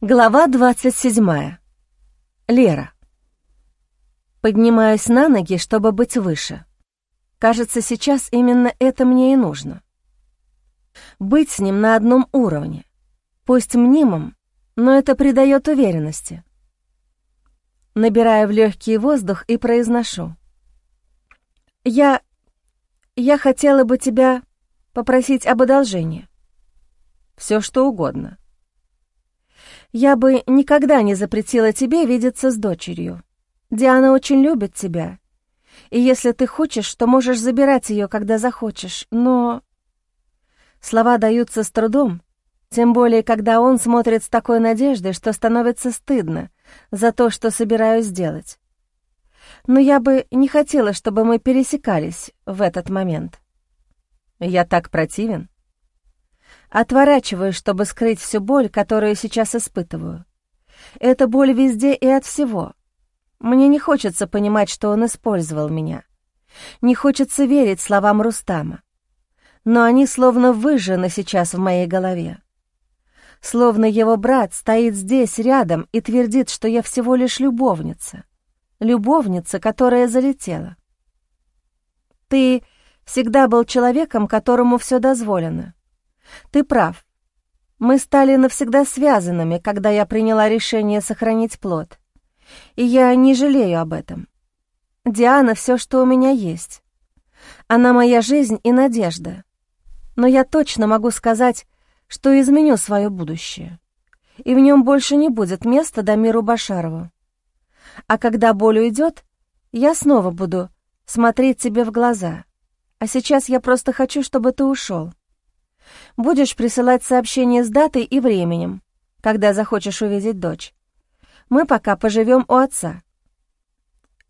Глава 27. Лера. Поднимаюсь на ноги, чтобы быть выше. Кажется, сейчас именно это мне и нужно. Быть с ним на одном уровне. Пусть мнимом, но это придает уверенности. Набираю в легкий воздух и произношу. «Я... я хотела бы тебя попросить об одолжении. Все что угодно». Я бы никогда не запретила тебе видеться с дочерью. Диана очень любит тебя. И если ты хочешь, то можешь забирать ее, когда захочешь, но...» Слова даются с трудом, тем более, когда он смотрит с такой надеждой, что становится стыдно за то, что собираюсь сделать. Но я бы не хотела, чтобы мы пересекались в этот момент. Я так противен. Отворачиваюсь, чтобы скрыть всю боль, которую сейчас испытываю. Это боль везде и от всего. Мне не хочется понимать, что он использовал меня. Не хочется верить словам Рустама. Но они словно выжжены сейчас в моей голове. Словно его брат стоит здесь рядом и твердит, что я всего лишь любовница. Любовница, которая залетела. Ты всегда был человеком, которому все дозволено. Ты прав. Мы стали навсегда связанными, когда я приняла решение сохранить плод. И я не жалею об этом. Диана — все, что у меня есть. Она моя жизнь и надежда. Но я точно могу сказать, что изменю свое будущее. И в нем больше не будет места Дамиру Башарову. А когда боль уйдет, я снова буду смотреть тебе в глаза. А сейчас я просто хочу, чтобы ты ушел. Будешь присылать сообщение с датой и временем, когда захочешь увидеть дочь. Мы пока поживем у отца».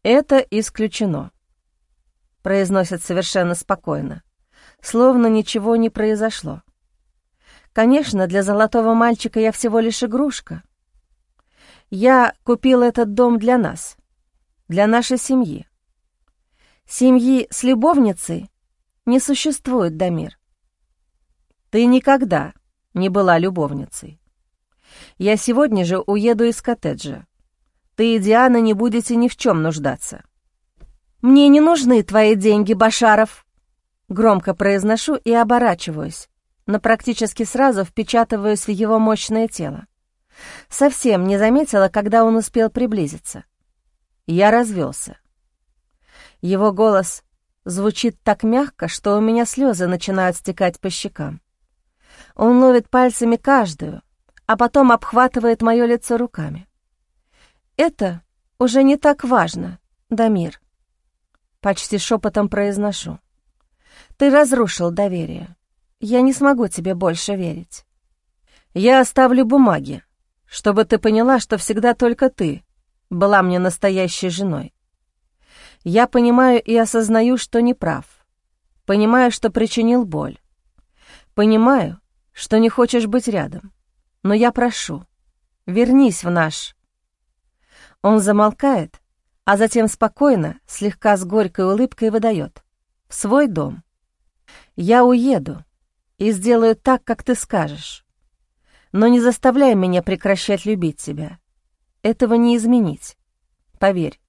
«Это исключено», — произносит совершенно спокойно, словно ничего не произошло. «Конечно, для золотого мальчика я всего лишь игрушка. Я купил этот дом для нас, для нашей семьи. Семьи с любовницей не существует, Дамир. Ты никогда не была любовницей. Я сегодня же уеду из коттеджа. Ты и Диана не будете ни в чем нуждаться. Мне не нужны твои деньги, Башаров. Громко произношу и оборачиваюсь, но практически сразу впечатываюсь в его мощное тело. Совсем не заметила, когда он успел приблизиться. Я развелся. Его голос звучит так мягко, что у меня слезы начинают стекать по щекам. Он ловит пальцами каждую, а потом обхватывает мое лицо руками. «Это уже не так важно, Дамир», — почти шепотом произношу. «Ты разрушил доверие. Я не смогу тебе больше верить». «Я оставлю бумаги, чтобы ты поняла, что всегда только ты была мне настоящей женой. Я понимаю и осознаю, что не прав. Понимаю, что причинил боль. Понимаю, что не хочешь быть рядом. Но я прошу, вернись в наш...» Он замолкает, а затем спокойно, слегка с горькой улыбкой выдает. «В свой дом. Я уеду и сделаю так, как ты скажешь. Но не заставляй меня прекращать любить тебя. Этого не изменить. Поверь,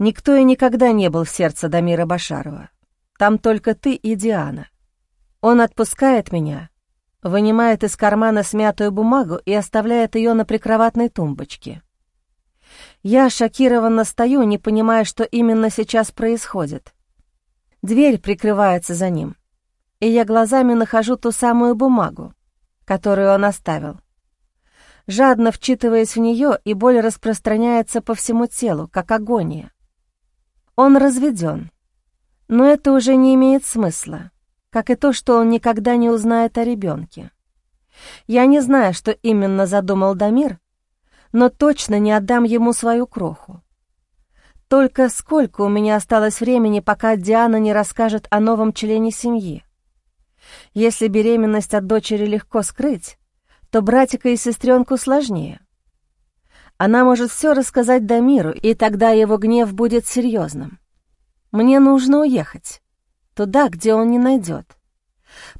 никто и никогда не был в сердце Дамира Башарова. Там только ты и Диана. Он отпускает меня, вынимает из кармана смятую бумагу и оставляет ее на прикроватной тумбочке. Я шокированно стою, не понимая, что именно сейчас происходит. Дверь прикрывается за ним, и я глазами нахожу ту самую бумагу, которую он оставил. Жадно вчитываясь в нее, и боль распространяется по всему телу, как агония. Он разведен, но это уже не имеет смысла как и то, что он никогда не узнает о ребенке. Я не знаю, что именно задумал Дамир, но точно не отдам ему свою кроху. Только сколько у меня осталось времени, пока Диана не расскажет о новом члене семьи? Если беременность от дочери легко скрыть, то братика и сестренку сложнее. Она может все рассказать Дамиру, и тогда его гнев будет серьезным. Мне нужно уехать туда, где он не найдет.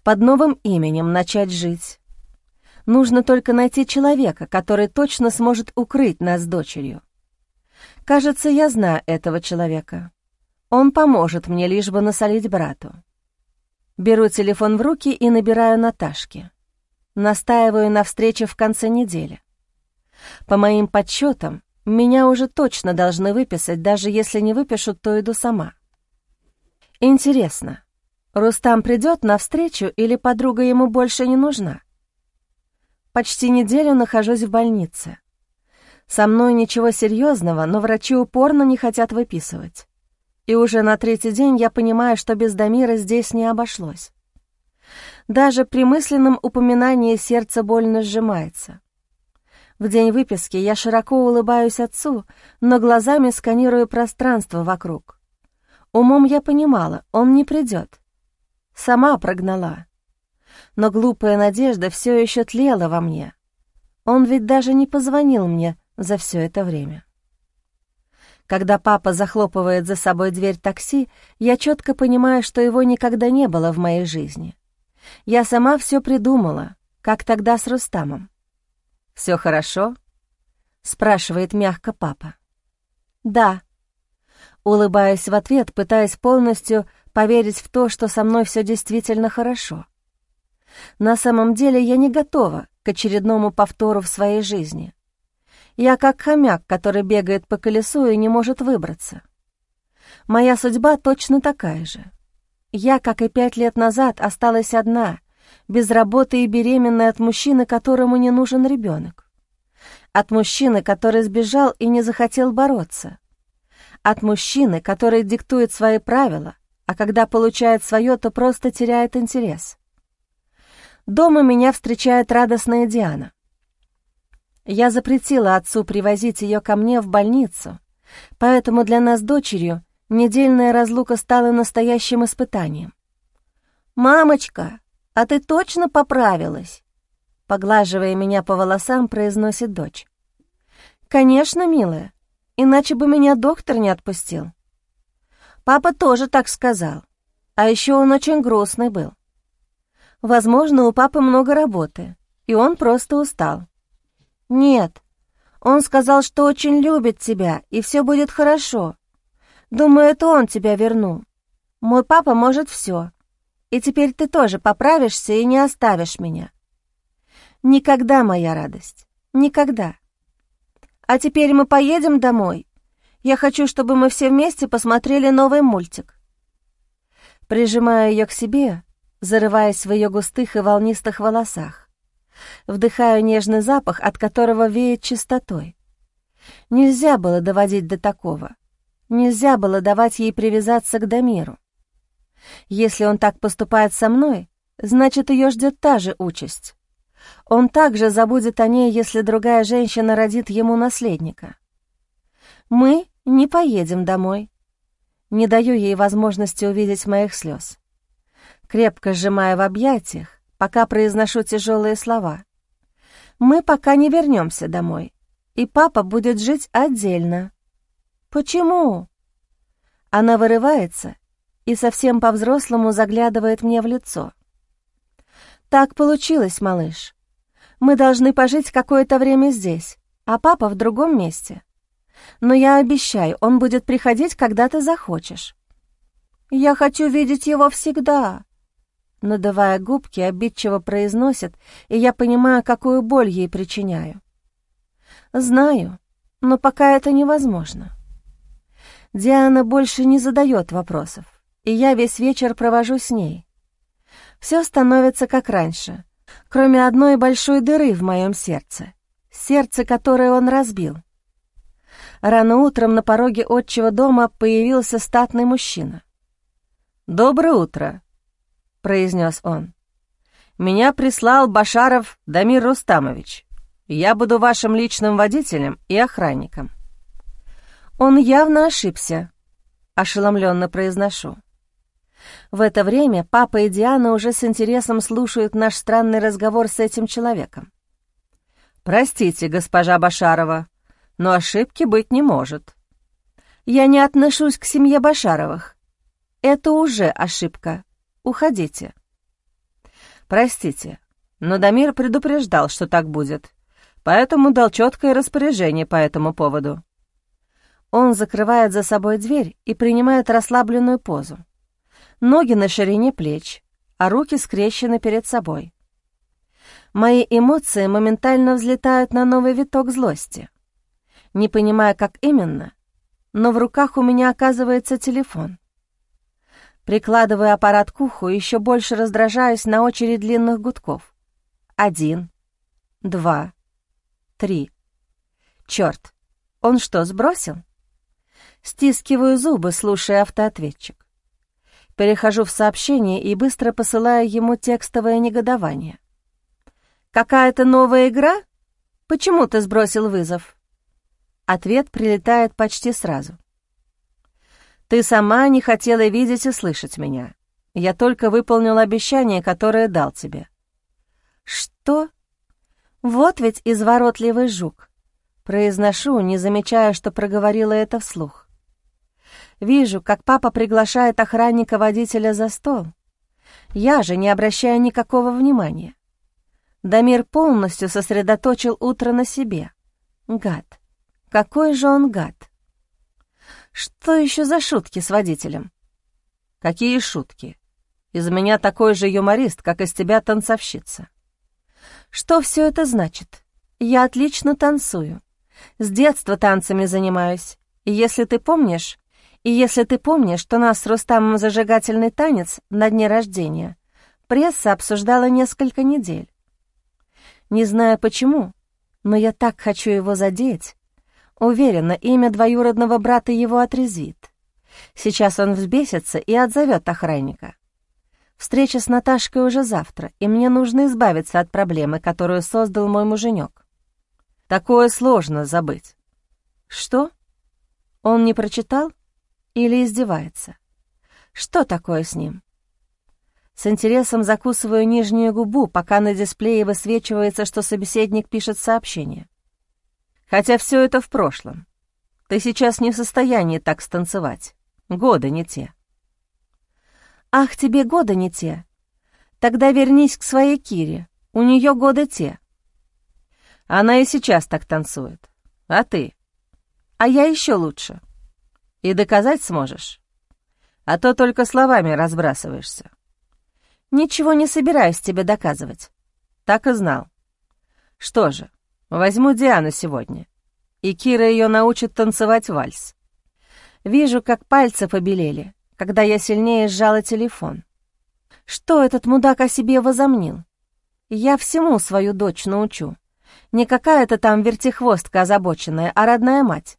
Под новым именем начать жить. Нужно только найти человека, который точно сможет укрыть нас с дочерью. Кажется, я знаю этого человека. Он поможет мне, лишь бы насолить брату. Беру телефон в руки и набираю Наташке. Настаиваю на встрече в конце недели. По моим подсчетам, меня уже точно должны выписать, даже если не выпишут, то иду сама. Интересно, Рустам придет на встречу или подруга ему больше не нужна? Почти неделю нахожусь в больнице. Со мной ничего серьезного, но врачи упорно не хотят выписывать. И уже на третий день я понимаю, что без Дамира здесь не обошлось. Даже при мысленном упоминании сердце больно сжимается. В день выписки я широко улыбаюсь отцу, но глазами сканирую пространство вокруг. Умом я понимала, он не придет. Сама прогнала. Но глупая надежда все еще тлела во мне. Он ведь даже не позвонил мне за все это время. Когда папа захлопывает за собой дверь такси, я четко понимаю, что его никогда не было в моей жизни. Я сама все придумала, как тогда с Рустамом. «Все хорошо?» — спрашивает мягко папа. «Да». Улыбаясь в ответ, пытаясь полностью поверить в то, что со мной все действительно хорошо. На самом деле я не готова к очередному повтору в своей жизни. Я как хомяк, который бегает по колесу и не может выбраться. Моя судьба точно такая же. Я, как и пять лет назад, осталась одна, без работы и беременная от мужчины, которому не нужен ребенок. От мужчины, который сбежал и не захотел бороться. От мужчины, который диктует свои правила, а когда получает свое, то просто теряет интерес. Дома меня встречает радостная Диана. Я запретила отцу привозить ее ко мне в больницу, поэтому для нас дочерью недельная разлука стала настоящим испытанием. «Мамочка, а ты точно поправилась?» Поглаживая меня по волосам, произносит дочь. «Конечно, милая, иначе бы меня доктор не отпустил». Папа тоже так сказал, а еще он очень грустный был. Возможно, у папы много работы, и он просто устал. «Нет, он сказал, что очень любит тебя, и все будет хорошо. Думаю, это он тебя вернул. Мой папа может все, и теперь ты тоже поправишься и не оставишь меня. Никогда, моя радость, никогда. А теперь мы поедем домой. Я хочу, чтобы мы все вместе посмотрели новый мультик. Прижимаю ее к себе, зарываясь в ее густых и волнистых волосах. Вдыхаю нежный запах, от которого веет чистотой. Нельзя было доводить до такого. Нельзя было давать ей привязаться к Дамиру. Если он так поступает со мной, значит, ее ждет та же участь. Он также забудет о ней, если другая женщина родит ему наследника. Мы не поедем домой. Не даю ей возможности увидеть моих слез. Крепко сжимая в объятиях, пока произношу тяжелые слова. Мы пока не вернемся домой, и папа будет жить отдельно. Почему? Она вырывается и совсем по-взрослому заглядывает мне в лицо. «Так получилось, малыш. Мы должны пожить какое-то время здесь, а папа в другом месте. Но я обещаю, он будет приходить, когда ты захочешь». «Я хочу видеть его всегда», надувая губки, обидчиво произносит, и я понимаю, какую боль ей причиняю. Знаю, но пока это невозможно. Диана больше не задает вопросов и я весь вечер провожу с ней. Все становится как раньше, кроме одной большой дыры в моем сердце, сердце, которое он разбил. Рано утром на пороге отчего дома появился статный мужчина. «Доброе утро», — произнес он. «Меня прислал Башаров Дамир Рустамович. Я буду вашим личным водителем и охранником». Он явно ошибся, ошеломленно произношу. В это время папа и Диана уже с интересом слушают наш странный разговор с этим человеком. «Простите, госпожа Башарова, но ошибки быть не может. Я не отношусь к семье Башаровых. Это уже ошибка. Уходите». «Простите, но Дамир предупреждал, что так будет, поэтому дал четкое распоряжение по этому поводу. Он закрывает за собой дверь и принимает расслабленную позу. Ноги на ширине плеч, а руки скрещены перед собой. Мои эмоции моментально взлетают на новый виток злости. Не понимая, как именно, но в руках у меня оказывается телефон. Прикладывая аппарат к уху, еще больше раздражаюсь на очередь длинных гудков. Один, два, три. Черт, он что, сбросил? Стискиваю зубы, слушая автоответчик. Перехожу в сообщение и быстро посылаю ему текстовое негодование. «Какая-то новая игра? Почему ты сбросил вызов?» Ответ прилетает почти сразу. «Ты сама не хотела видеть и слышать меня. Я только выполнил обещание, которое дал тебе». «Что? Вот ведь изворотливый жук». Произношу, не замечая, что проговорила это вслух. Вижу, как папа приглашает охранника-водителя за стол. Я же не обращаю никакого внимания. Дамир полностью сосредоточил утро на себе. Гад. Какой же он гад. Что еще за шутки с водителем? Какие шутки? Из меня такой же юморист, как из тебя танцовщица. Что все это значит? Я отлично танцую. С детства танцами занимаюсь. И если ты помнишь, и если ты помнишь, что нас с Рустамом зажигательный танец на дне рождения, пресса обсуждала несколько недель. Не знаю почему, но я так хочу его задеть. Уверена, имя двоюродного брата его отрезвит. Сейчас он взбесится и отзовет охранника. Встреча с Наташкой уже завтра, и мне нужно избавиться от проблемы, которую создал мой муженек. Такое сложно забыть. Что? Он не прочитал? Или издевается? Что такое с ним? С интересом закусываю нижнюю губу, пока на дисплее высвечивается, что собеседник пишет сообщение. Хотя все это в прошлом. Ты сейчас не в состоянии так станцевать. Годы не те. Ах, тебе годы не те. Тогда вернись к своей Кире. У нее годы те. Она и сейчас так танцует. А ты? А я еще лучше. И доказать сможешь? А то только словами разбрасываешься. Ничего не собираюсь тебе доказывать. Так и знал. Что же, возьму Диану сегодня, и Кира ее научит танцевать вальс. Вижу, как пальцы побелели, когда я сильнее сжала телефон. Что этот мудак о себе возомнил? Я всему свою дочь научу. Не какая-то там вертихвостка озабоченная, а родная мать.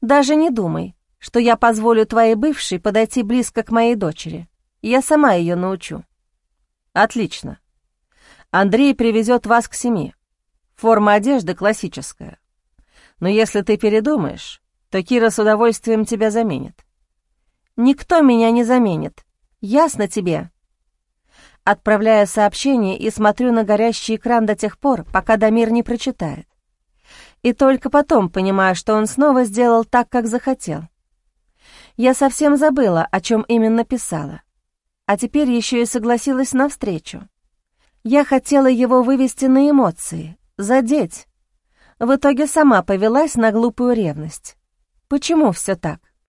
Даже не думай, что я позволю твоей бывшей подойти близко к моей дочери. Я сама ее научу. Отлично. Андрей привезет вас к семье. Форма одежды классическая. Но если ты передумаешь, то Кира с удовольствием тебя заменит. Никто меня не заменит. Ясно тебе? Отправляю сообщение и смотрю на горящий экран до тех пор, пока Дамир не прочитает. И только потом понимаю, что он снова сделал так, как захотел. Я совсем забыла, о чем именно писала а теперь еще и согласилась на встречу. Я хотела его вывести на эмоции, задеть. В итоге сама повелась на глупую ревность. Почему все так?